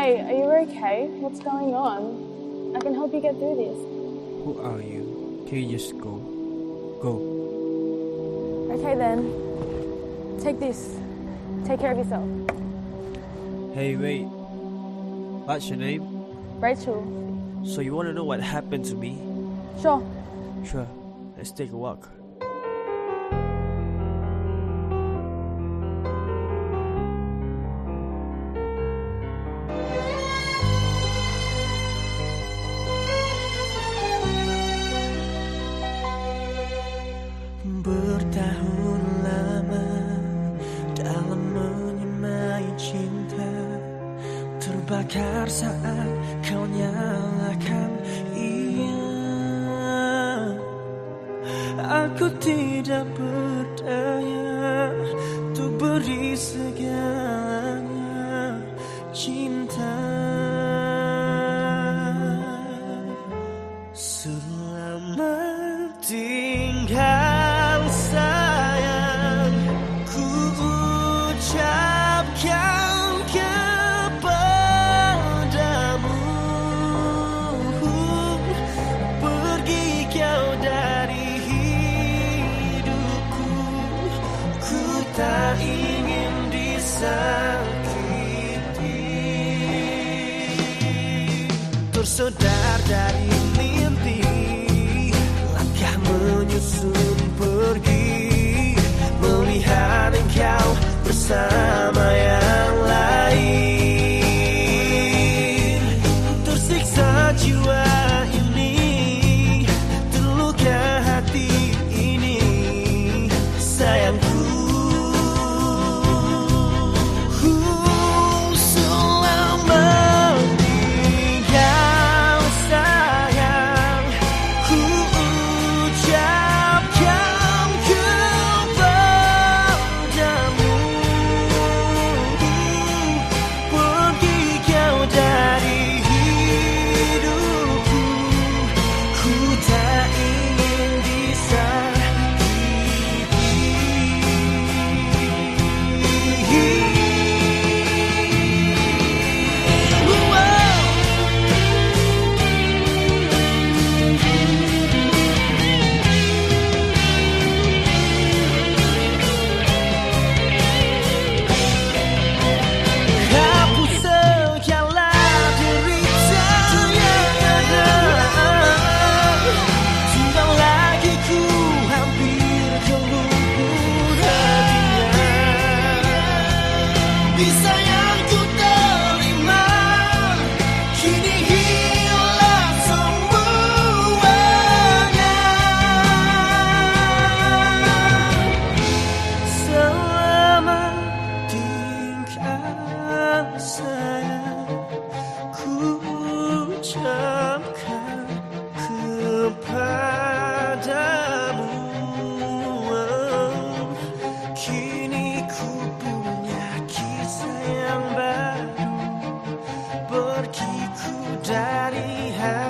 Hey, are you okay? What's going on? I can help you get through this. Who are you? Can you just go? Go. Okay then. Take this. Take care of yourself. Hey, wait. What's your name? Rachel. So you want to know what happened to me? Sure. Sure. Let's take a walk. Terbakar saat kau nyalakan ia Aku tidak berdaya Untuk beri segalanya Cinta. Selamat tinggal tak ingin disakiti. Tersedar dari You say Daddy has